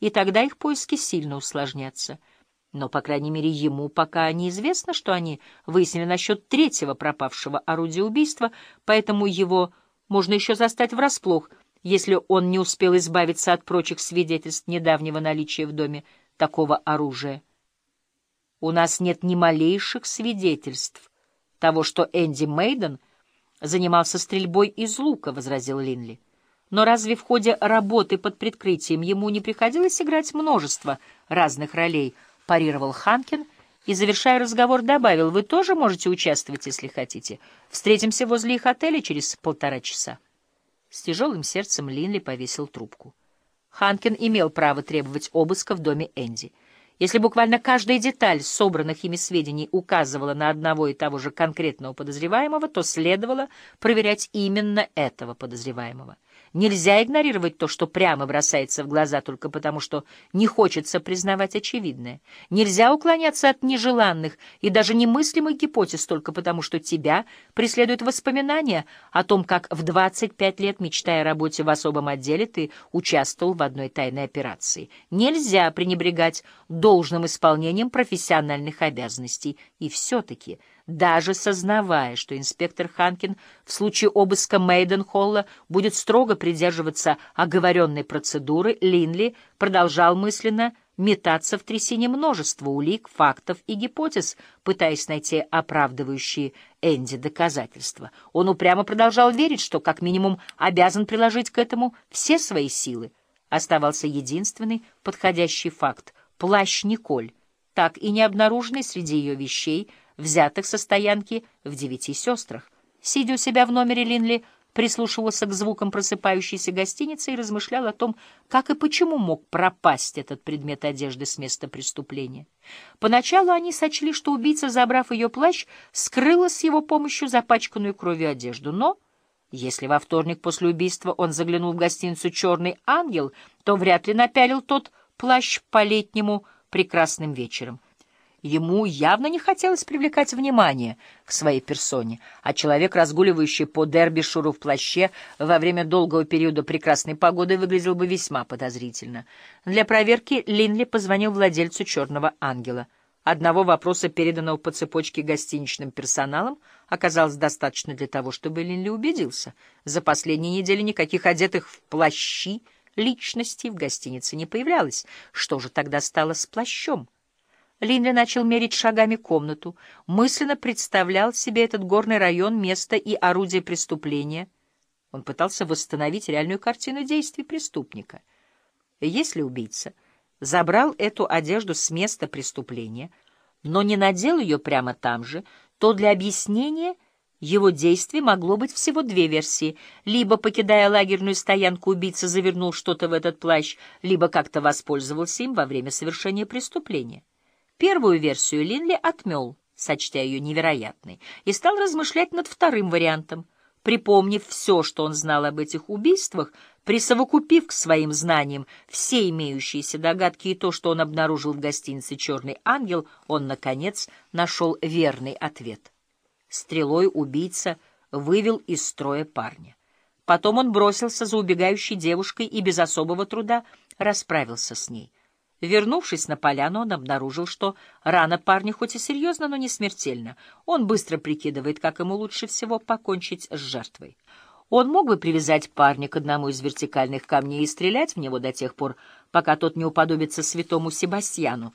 и тогда их поиски сильно усложнятся. Но, по крайней мере, ему пока неизвестно, что они выяснили насчет третьего пропавшего орудия убийства, поэтому его можно еще застать врасплох, если он не успел избавиться от прочих свидетельств недавнего наличия в доме такого оружия. У нас нет ни малейших свидетельств того, что Энди Мейден занимался стрельбой из лука, — возразил Линли. Но разве в ходе работы под прикрытием ему не приходилось играть множество разных ролей, парировал Ханкин и, завершая разговор, добавил, вы тоже можете участвовать, если хотите. Встретимся возле их отеля через полтора часа. С тяжелым сердцем Линли повесил трубку. Ханкин имел право требовать обыска в доме Энди. Если буквально каждая деталь собранных ими сведений указывала на одного и того же конкретного подозреваемого, то следовало проверять именно этого подозреваемого. Нельзя игнорировать то, что прямо бросается в глаза только потому, что не хочется признавать очевидное. Нельзя уклоняться от нежеланных и даже немыслимых гипотез только потому, что тебя преследуют воспоминания о том, как в 25 лет, мечтая о работе в особом отделе, ты участвовал в одной тайной операции. Нельзя пренебрегать должным исполнением профессиональных обязанностей. И все-таки даже сознавая, что инспектор Ханкин в случае обыска Мейденхолла будет строго придерживаться оговоренной процедуры, Линли продолжал мысленно метаться в трясине множества улик, фактов и гипотез, пытаясь найти оправдывающие Энди доказательства. Он упрямо продолжал верить, что как минимум обязан приложить к этому все свои силы. Оставался единственный подходящий факт — плащ Николь, так и не обнаруженный среди ее вещей — взятых со стоянки в «Девяти сестрах». Сидя у себя в номере, Линли прислушивался к звукам просыпающейся гостиницы и размышлял о том, как и почему мог пропасть этот предмет одежды с места преступления. Поначалу они сочли, что убийца, забрав ее плащ, скрыла с его помощью запачканную кровью одежду, но... Если во вторник после убийства он заглянул в гостиницу «Черный ангел», то вряд ли напялил тот плащ по-летнему прекрасным вечером. Ему явно не хотелось привлекать внимание к своей персоне, а человек, разгуливающий по Дербишуру в плаще во время долгого периода прекрасной погоды, выглядел бы весьма подозрительно. Для проверки Линли позвонил владельцу «Черного ангела». Одного вопроса, переданного по цепочке гостиничным персоналом, оказалось достаточно для того, чтобы Линли убедился. За последние недели никаких одетых в плащи личностей в гостинице не появлялось. Что же тогда стало с плащом? Линли начал мерить шагами комнату, мысленно представлял себе этот горный район, место и орудие преступления. Он пытался восстановить реальную картину действий преступника. Если убийца забрал эту одежду с места преступления, но не надел ее прямо там же, то для объяснения его действий могло быть всего две версии. Либо, покидая лагерную стоянку, убийца завернул что-то в этот плащ, либо как-то воспользовался им во время совершения преступления. Первую версию Линли отмел, сочтя ее невероятной, и стал размышлять над вторым вариантом. Припомнив все, что он знал об этих убийствах, присовокупив к своим знаниям все имеющиеся догадки и то, что он обнаружил в гостинице «Черный ангел», он, наконец, нашел верный ответ. Стрелой убийца вывел из строя парня. Потом он бросился за убегающей девушкой и без особого труда расправился с ней. Вернувшись на поляну, он обнаружил, что рана парня хоть и серьезна, но не смертельна. Он быстро прикидывает, как ему лучше всего покончить с жертвой. Он мог бы привязать парня к одному из вертикальных камней и стрелять в него до тех пор, пока тот не уподобится святому Себастьяну,